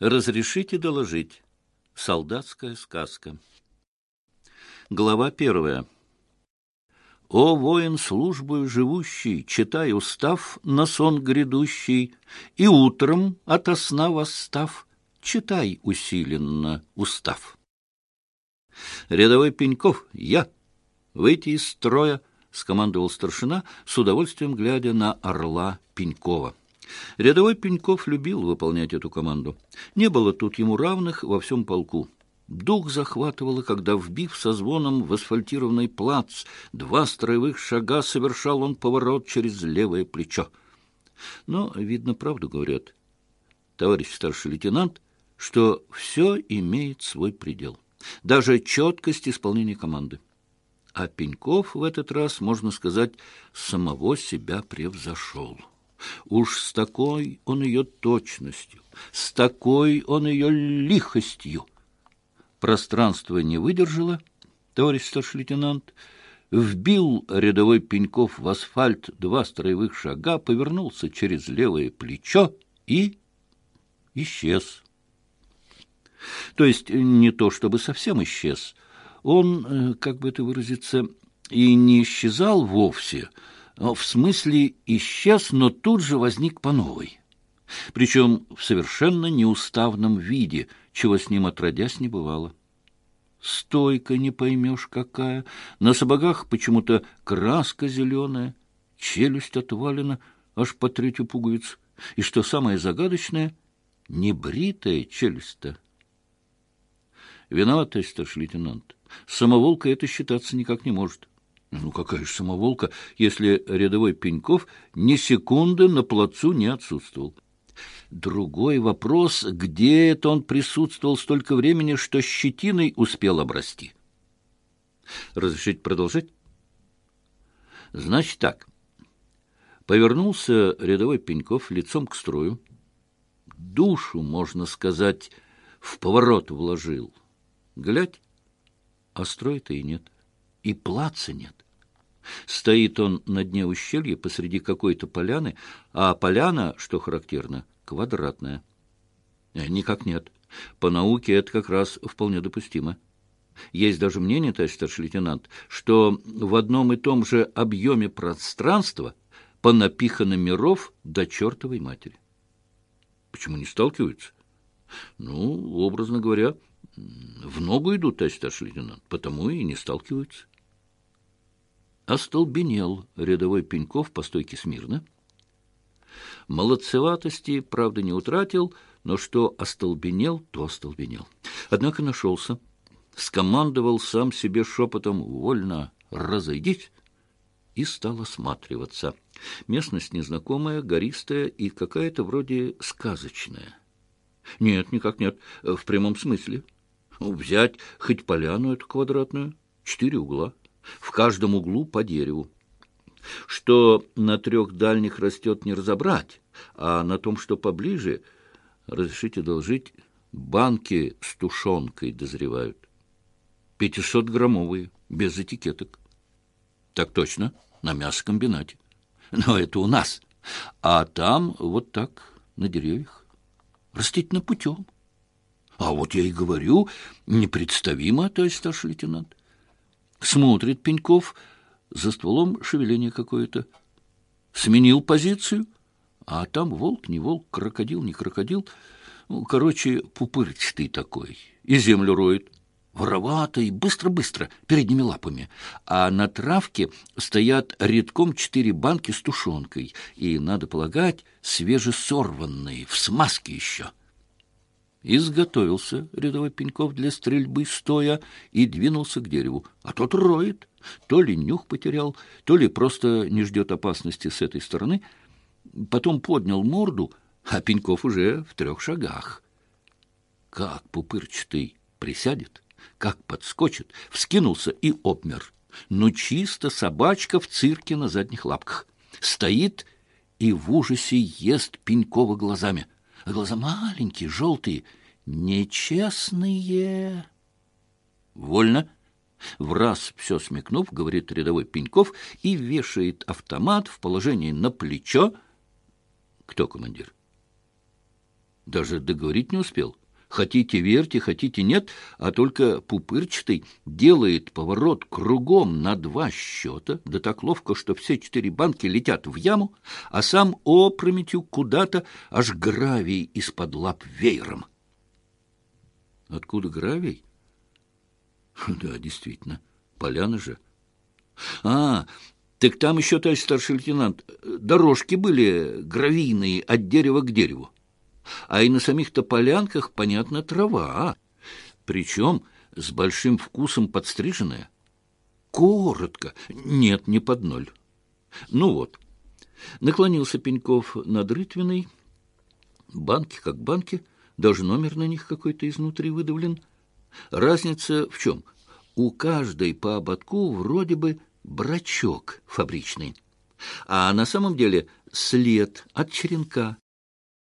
Разрешите доложить. Солдатская сказка. Глава первая. О, воин службою живущий, читай устав на сон грядущий, и утром ото сна восстав, читай усиленно устав. Рядовой Пеньков, я, выйти из строя, — скомандовал старшина, с удовольствием глядя на орла Пенькова. Рядовой Пеньков любил выполнять эту команду. Не было тут ему равных во всем полку. Дух захватывало, когда, вбив со звоном в асфальтированный плац, два строевых шага совершал он поворот через левое плечо. Но, видно, правду говорят, товарищ старший лейтенант, что все имеет свой предел. Даже четкость исполнения команды. А Пеньков в этот раз, можно сказать, самого себя превзошел. Уж с такой он ее точностью, с такой он ее лихостью. Пространство не выдержало, товарищ старший лейтенант, вбил рядовой Пеньков в асфальт два строевых шага, повернулся через левое плечо и исчез. То есть не то чтобы совсем исчез. Он, э, как бы это выразиться, и не исчезал вовсе, в смысле исчез, но тут же возник по новой. Причем в совершенно неуставном виде, чего с ним отродясь не бывало. Стойка не поймешь какая, на сапогах почему-то краска зеленая, челюсть отвалена аж по третью пуговицу, и, что самое загадочное, небритая челюсть-то. Виноват, товарищ старший лейтенант. Самоволка это считаться никак не может. Ну, какая же самоволка, если рядовой Пеньков ни секунды на плацу не отсутствовал. Другой вопрос, где это он присутствовал столько времени, что щетиной успел обрасти. Разрешить продолжать? Значит так. Повернулся рядовой Пеньков лицом к строю. Душу, можно сказать, в поворот вложил. Глядь, а строя-то и нет, и плаца нет. Стоит он на дне ущелья посреди какой-то поляны, а поляна, что характерно, квадратная. Э, никак нет. По науке это как раз вполне допустимо. Есть даже мнение, товарищ старший лейтенант, что в одном и том же объеме пространства понапихано миров до чертовой матери. Почему не сталкиваются? Ну, образно говоря, в ногу идут, товарищ старший лейтенант, потому и не сталкиваются. Остолбенел рядовой Пеньков по стойке смирно. Молодцеватости, правда, не утратил, но что остолбенел, то остолбенел. Однако нашелся, скомандовал сам себе шепотом «Вольно, разойдись!» и стал осматриваться. Местность незнакомая, гористая и какая-то вроде сказочная. Нет, никак нет, в прямом смысле. Взять хоть поляну эту квадратную, четыре угла — каждом углу по дереву. Что на трех дальних растет, не разобрать, а на том, что поближе, разрешите должить, банки с тушенкой дозревают. Пятисотграммовые, без этикеток. Так точно, на мясокомбинате. Но это у нас. А там вот так, на деревьях, растительным путем. А вот я и говорю, непредставимо, товарищ старший лейтенант. Смотрит Пеньков, за стволом шевеление какое-то. Сменил позицию, а там волк не волк, крокодил не крокодил. Ну, короче, пупырчатый такой. И землю роет. Вороватый, быстро-быстро, передними лапами. А на травке стоят редком четыре банки с тушенкой. И, надо полагать, свежесорванные, в смазке еще. Изготовился рядовой Пеньков для стрельбы стоя и двинулся к дереву. А тот роет. То ли нюх потерял, то ли просто не ждет опасности с этой стороны. Потом поднял морду, а Пеньков уже в трех шагах. Как пупырчатый присядет, как подскочит, вскинулся и обмер. Ну, чисто собачка в цирке на задних лапках. Стоит и в ужасе ест Пенькова глазами — а глаза маленькие, желтые, нечестные. Вольно. В раз все смекнув, говорит рядовой Пеньков и вешает автомат в положении на плечо. Кто командир? даже договорить не успел. Хотите верьте, хотите нет, а только пупырчатый делает поворот кругом на два счета, да так ловко, что все четыре банки летят в яму, а сам опрометью куда-то аж гравий из-под лап веером. Откуда гравий? Да, действительно, поляна же. А, так там еще, товарищ старший лейтенант, дорожки были гравийные от дерева к дереву. А и на самих-то полянках, понятно, трава, причем с большим вкусом подстриженная. Коротко, нет, не под ноль. Ну вот, наклонился Пеньков над рытвиной, банки как банки, даже номер на них какой-то изнутри выдавлен. Разница в чем? У каждой по ободку вроде бы брачок фабричный, а на самом деле след от черенка,